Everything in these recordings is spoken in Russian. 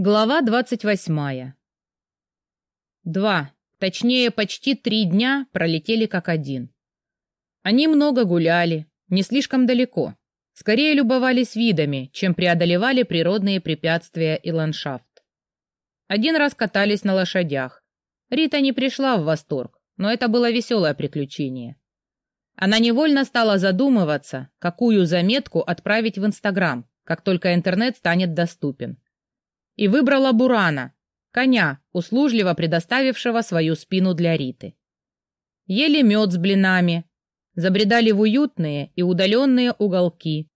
Глава двадцать восьмая. Два, точнее, почти три дня пролетели как один. Они много гуляли, не слишком далеко. Скорее любовались видами, чем преодолевали природные препятствия и ландшафт. Один раз катались на лошадях. Рита не пришла в восторг, но это было веселое приключение. Она невольно стала задумываться, какую заметку отправить в Инстаграм, как только интернет станет доступен и выбрала Бурана, коня, услужливо предоставившего свою спину для Риты. Ели мед с блинами, забредали в уютные и удаленные уголки,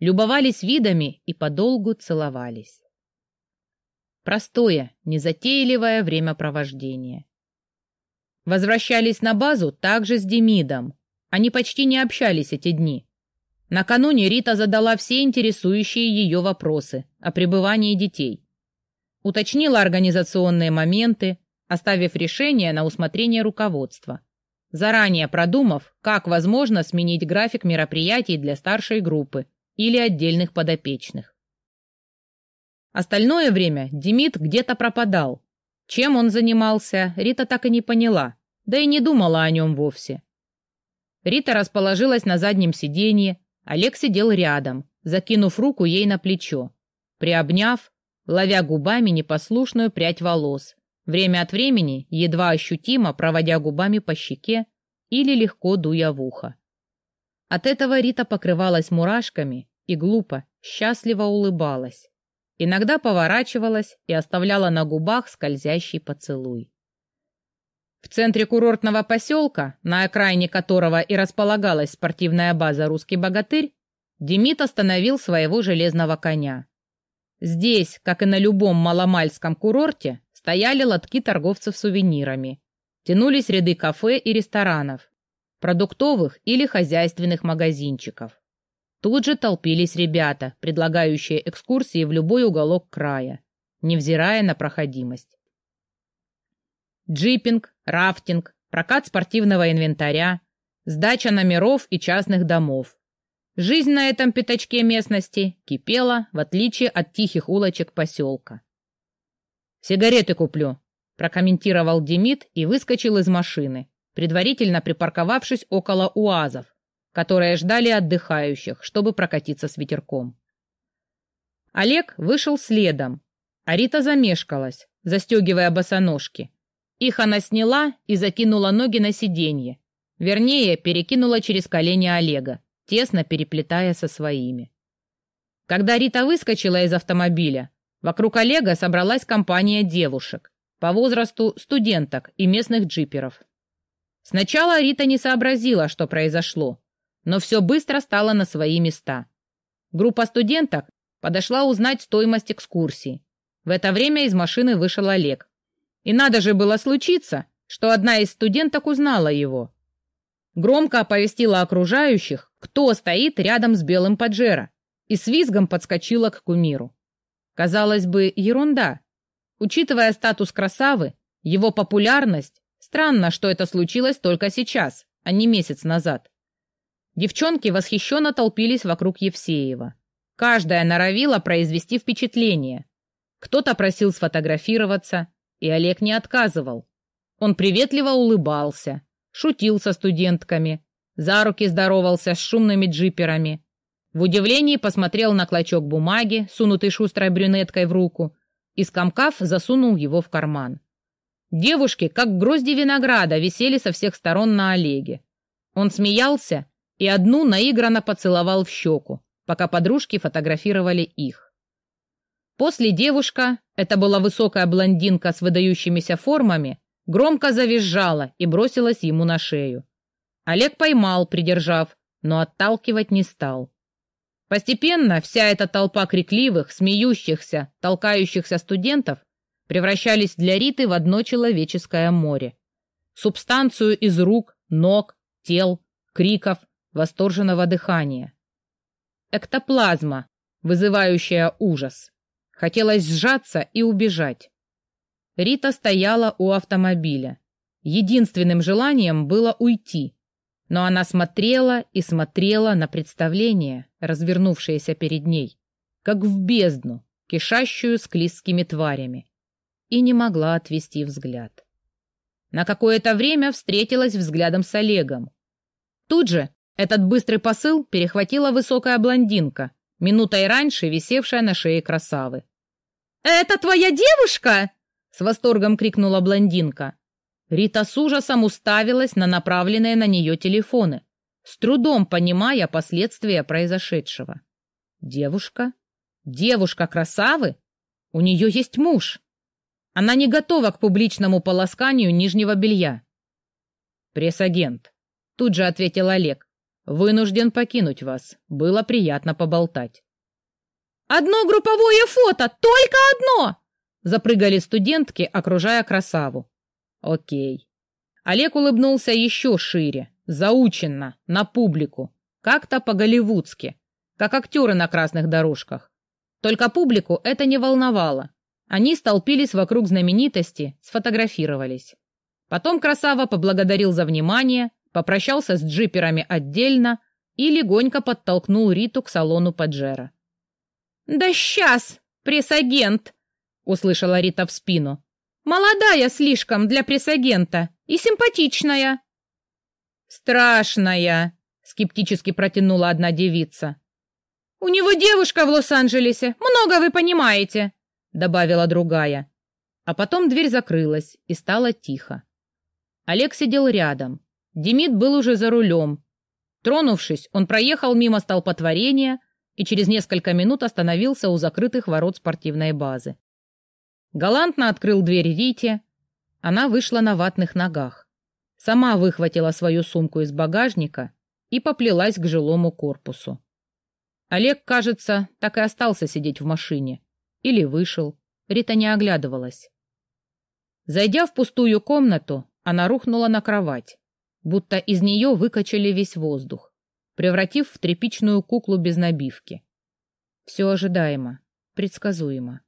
любовались видами и подолгу целовались. Простое, незатейливое времяпровождение. Возвращались на базу также с Демидом. Они почти не общались эти дни. Накануне Рита задала все интересующие ее вопросы о пребывании детей уточнила организационные моменты, оставив решение на усмотрение руководства, заранее продумав, как возможно сменить график мероприятий для старшей группы или отдельных подопечных. Остальное время Демид где-то пропадал. Чем он занимался, Рита так и не поняла, да и не думала о нем вовсе. Рита расположилась на заднем сиденье, Олег сидел рядом, закинув руку ей на плечо. Приобняв, ловя губами непослушную прядь волос, время от времени едва ощутимо проводя губами по щеке или легко дуя в ухо. От этого Рита покрывалась мурашками и глупо, счастливо улыбалась. Иногда поворачивалась и оставляла на губах скользящий поцелуй. В центре курортного поселка, на окраине которого и располагалась спортивная база «Русский богатырь», Демид остановил своего железного коня. Здесь, как и на любом маломальском курорте, стояли лотки торговцев сувенирами. Тянулись ряды кафе и ресторанов, продуктовых или хозяйственных магазинчиков. Тут же толпились ребята, предлагающие экскурсии в любой уголок края, невзирая на проходимость. Джипинг, рафтинг, прокат спортивного инвентаря, сдача номеров и частных домов, Жизнь на этом пятачке местности кипела, в отличие от тихих улочек поселка. «Сигареты куплю», — прокомментировал Демид и выскочил из машины, предварительно припарковавшись около уазов, которые ждали отдыхающих, чтобы прокатиться с ветерком. Олег вышел следом, а Рита замешкалась, застегивая босоножки. Их она сняла и закинула ноги на сиденье, вернее, перекинула через колени Олега тесно переплетая со своими. Когда Рита выскочила из автомобиля, вокруг Олега собралась компания девушек, по возрасту студенток и местных джиперов. Сначала Рита не сообразила, что произошло, но все быстро стало на свои места. Группа студенток подошла узнать стоимость экскурсии. В это время из машины вышел Олег. И надо же было случиться, что одна из студенток узнала его. Громко оповестила окружающих, кто стоит рядом с белым Паджеро, и с визгом подскочила к кумиру. Казалось бы, ерунда. Учитывая статус красавы, его популярность, странно, что это случилось только сейчас, а не месяц назад. Девчонки восхищенно толпились вокруг Евсеева. Каждая норовила произвести впечатление. Кто-то просил сфотографироваться, и Олег не отказывал. Он приветливо улыбался, шутил со студентками, за руки здоровался с шумными джиперами. В удивлении посмотрел на клочок бумаги, сунутый шустрой брюнеткой в руку, и, скомкав, засунул его в карман. Девушки, как грозди винограда, висели со всех сторон на Олеге. Он смеялся и одну наигранно поцеловал в щеку, пока подружки фотографировали их. После девушка, это была высокая блондинка с выдающимися формами, громко завизжала и бросилась ему на шею. Олег поймал, придержав, но отталкивать не стал. Постепенно вся эта толпа крикливых, смеющихся, толкающихся студентов превращались для Риты в одно человеческое море. Субстанцию из рук, ног, тел, криков, восторженного дыхания. Эктоплазма, вызывающая ужас. Хотелось сжаться и убежать. Рита стояла у автомобиля. Единственным желанием было уйти, но она смотрела и смотрела на представление, развернувшееся перед ней, как в бездну, кишащую склизкими тварями, и не могла отвести взгляд. На какое-то время встретилась взглядом с Олегом. Тут же этот быстрый посыл перехватила высокая блондинка, минутой раньше висевшая на шее красавы. «Это твоя девушка?» — с восторгом крикнула блондинка. Рита с ужасом уставилась на направленные на нее телефоны, с трудом понимая последствия произошедшего. Девушка? Девушка красавы? У нее есть муж. Она не готова к публичному полосканию нижнего белья. Пресс-агент. Тут же ответил Олег. Вынужден покинуть вас. Было приятно поболтать. Одно групповое фото, только одно! Запрыгали студентки, окружая красаву. Окей. Олег улыбнулся еще шире, заученно, на публику, как-то по-голливудски, как актеры на красных дорожках. Только публику это не волновало. Они столпились вокруг знаменитости, сфотографировались. Потом Красава поблагодарил за внимание, попрощался с джиперами отдельно и легонько подтолкнул Риту к салону Паджеро. «Да сейчас, пресс-агент!» — услышала Рита в спину. «Молодая слишком для пресс-агента и симпатичная». «Страшная!» — скептически протянула одна девица. «У него девушка в Лос-Анджелесе, много вы понимаете», — добавила другая. А потом дверь закрылась, и стало тихо. Олег сидел рядом. Демид был уже за рулем. Тронувшись, он проехал мимо столпотворения и через несколько минут остановился у закрытых ворот спортивной базы. Галантно открыл дверь Рите. Она вышла на ватных ногах. Сама выхватила свою сумку из багажника и поплелась к жилому корпусу. Олег, кажется, так и остался сидеть в машине. Или вышел. Рита не оглядывалась. Зайдя в пустую комнату, она рухнула на кровать, будто из нее выкачали весь воздух, превратив в тряпичную куклу без набивки. Все ожидаемо, предсказуемо.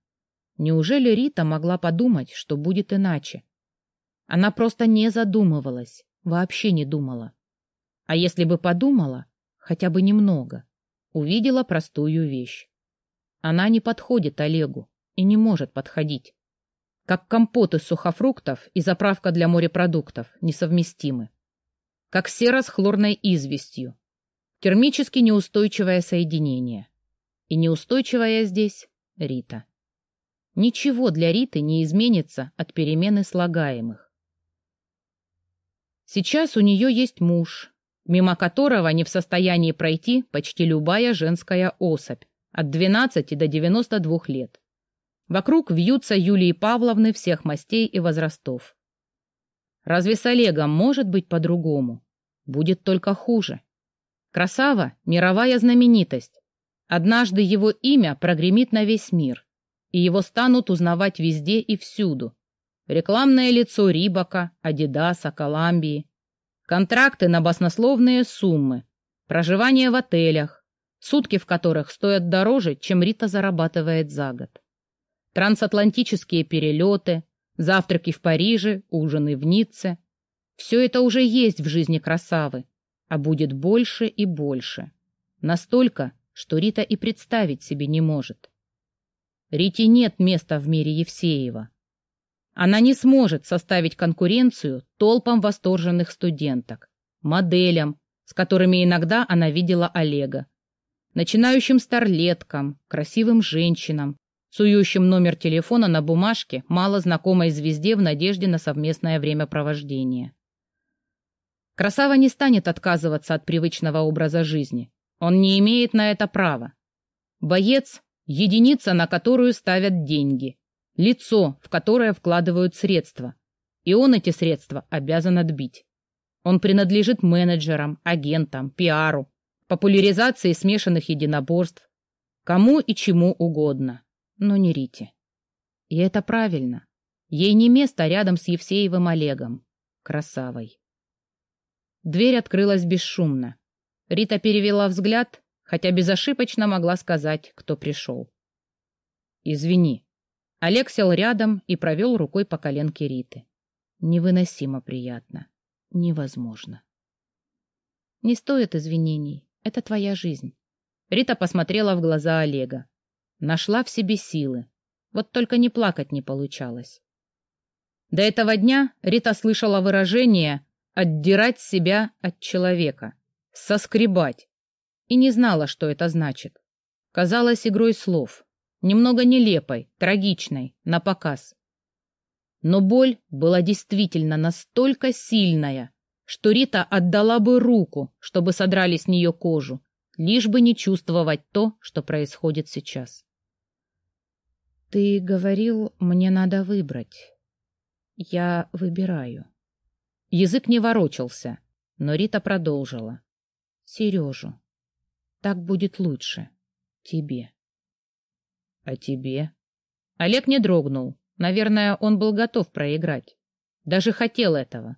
Неужели Рита могла подумать, что будет иначе? Она просто не задумывалась, вообще не думала. А если бы подумала, хотя бы немного, увидела простую вещь. Она не подходит Олегу и не может подходить. Как компот из сухофруктов и заправка для морепродуктов несовместимы. Как сера с хлорной известью. Термически неустойчивое соединение. И неустойчивая здесь Рита. Ничего для Риты не изменится от перемены слагаемых. Сейчас у нее есть муж, мимо которого не в состоянии пройти почти любая женская особь от 12 до 92 лет. Вокруг вьются Юлии Павловны всех мастей и возрастов. Разве с Олегом может быть по-другому? Будет только хуже. Красава — мировая знаменитость. Однажды его имя прогремит на весь мир, и его станут узнавать везде и всюду. Рекламное лицо Рибака, Адидаса, Коламбии. Контракты на баснословные суммы. Проживание в отелях, сутки в которых стоят дороже, чем Рита зарабатывает за год. Трансатлантические перелеты, завтраки в Париже, ужины в Ницце. Все это уже есть в жизни красавы, а будет больше и больше. Настолько, что Рита и представить себе не может. Рите нет места в мире Евсеева. Она не сможет составить конкуренцию толпам восторженных студенток, моделям, с которыми иногда она видела Олега, начинающим старлеткам, красивым женщинам, сующим номер телефона на бумажке мало знакомой звезде в надежде на совместное времяпровождение. Красава не станет отказываться от привычного образа жизни. Он не имеет на это права. Боец — единица, на которую ставят деньги, лицо, в которое вкладывают средства, и он эти средства обязан отбить. Он принадлежит менеджерам, агентам, пиару, популяризации смешанных единоборств, кому и чему угодно, но не Рите. И это правильно. Ей не место рядом с Евсеевым Олегом, красавой. Дверь открылась бесшумно. Рита перевела взгляд, хотя безошибочно могла сказать, кто пришел. «Извини», Олег сел рядом и провел рукой по коленке Риты. Невыносимо приятно. Невозможно. Не стоит извинений. Это твоя жизнь. Рита посмотрела в глаза Олега. Нашла в себе силы. Вот только не плакать не получалось. До этого дня Рита слышала выражение «отдирать себя от человека», «соскребать», и не знала, что это значит. Казалось игрой слов, немного нелепой, трагичной, на показ. Но боль была действительно настолько сильная, что Рита отдала бы руку, чтобы содрали с нее кожу, лишь бы не чувствовать то, что происходит сейчас. «Ты говорил, мне надо выбрать», я выбираю. Язык не ворочался, но Рита продолжила. Сережу. Так будет лучше. Тебе. А тебе? Олег не дрогнул. Наверное, он был готов проиграть. Даже хотел этого.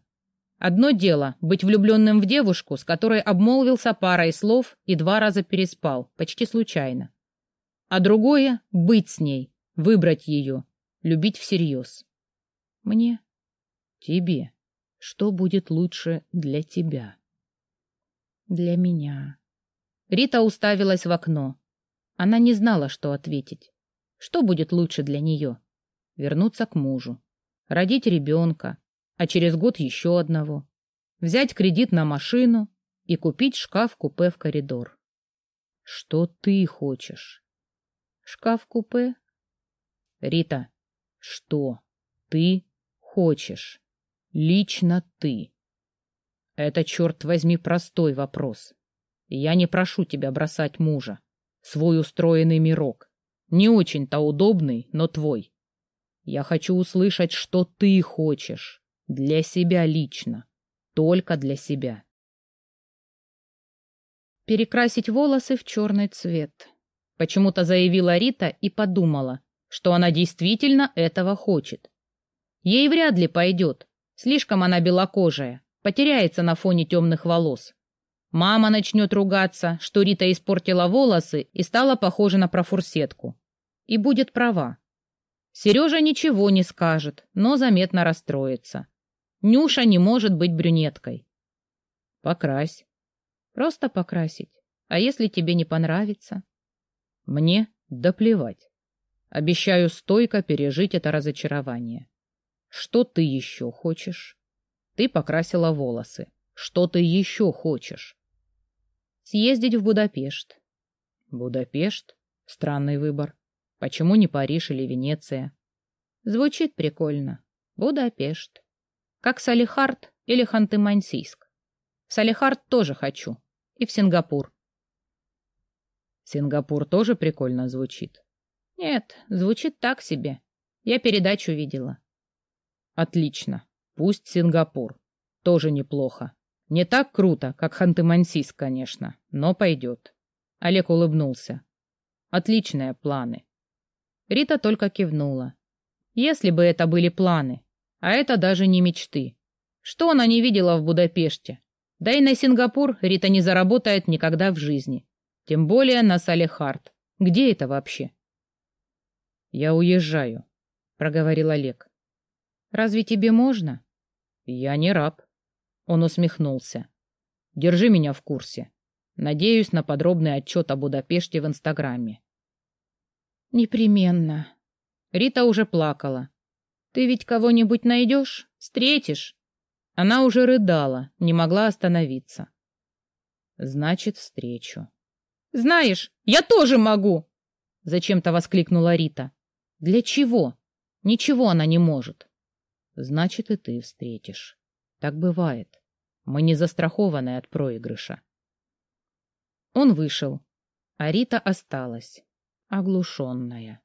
Одно дело — быть влюбленным в девушку, с которой обмолвился парой слов и два раза переспал, почти случайно. А другое — быть с ней, выбрать ее, любить всерьез. Мне? Тебе. Что будет лучше для тебя? Для меня. Рита уставилась в окно. Она не знала, что ответить. Что будет лучше для нее? Вернуться к мужу, родить ребенка, а через год еще одного, взять кредит на машину и купить шкаф-купе в коридор. Что ты хочешь? Шкаф-купе? Рита, что ты хочешь? Лично ты. Это, черт возьми, простой вопрос. Я не прошу тебя бросать мужа. Свой устроенный мирок. Не очень-то удобный, но твой. Я хочу услышать, что ты хочешь. Для себя лично. Только для себя. Перекрасить волосы в черный цвет. Почему-то заявила Рита и подумала, что она действительно этого хочет. Ей вряд ли пойдет. Слишком она белокожая, потеряется на фоне темных волос. Мама начнет ругаться, что Рита испортила волосы и стала похожа на профурсетку. И будет права. Сережа ничего не скажет, но заметно расстроится. Нюша не может быть брюнеткой. Покрась. Просто покрасить. А если тебе не понравится? Мне да плевать. Обещаю стойко пережить это разочарование. Что ты еще хочешь? Ты покрасила волосы. Что ты еще хочешь? Съездить в Будапешт. Будапешт? Странный выбор. Почему не Париж или Венеция? Звучит прикольно. Будапешт. Как Салихард или Ханты-Мансийск. В Салихард тоже хочу. И в Сингапур. Сингапур тоже прикольно звучит. Нет, звучит так себе. Я передачу видела. Отлично. Пусть Сингапур. Тоже неплохо. Не так круто, как Ханты-Мансийск, конечно, но пойдет. Олег улыбнулся. Отличные планы. Рита только кивнула. Если бы это были планы, а это даже не мечты. Что она не видела в Будапеште? Да и на Сингапур Рита не заработает никогда в жизни. Тем более на Салехард. Где это вообще? «Я уезжаю», — проговорил Олег. Разве тебе можно? Я не раб. Он усмехнулся. Держи меня в курсе. Надеюсь на подробный отчет о Будапеште в Инстаграме. Непременно. Рита уже плакала. Ты ведь кого-нибудь найдешь? Встретишь? Она уже рыдала, не могла остановиться. Значит, встречу. Знаешь, я тоже могу! Зачем-то воскликнула Рита. Для чего? Ничего она не может. Значит, и ты встретишь. Так бывает. Мы не застрахованы от проигрыша. Он вышел, а Рита осталась, оглушенная.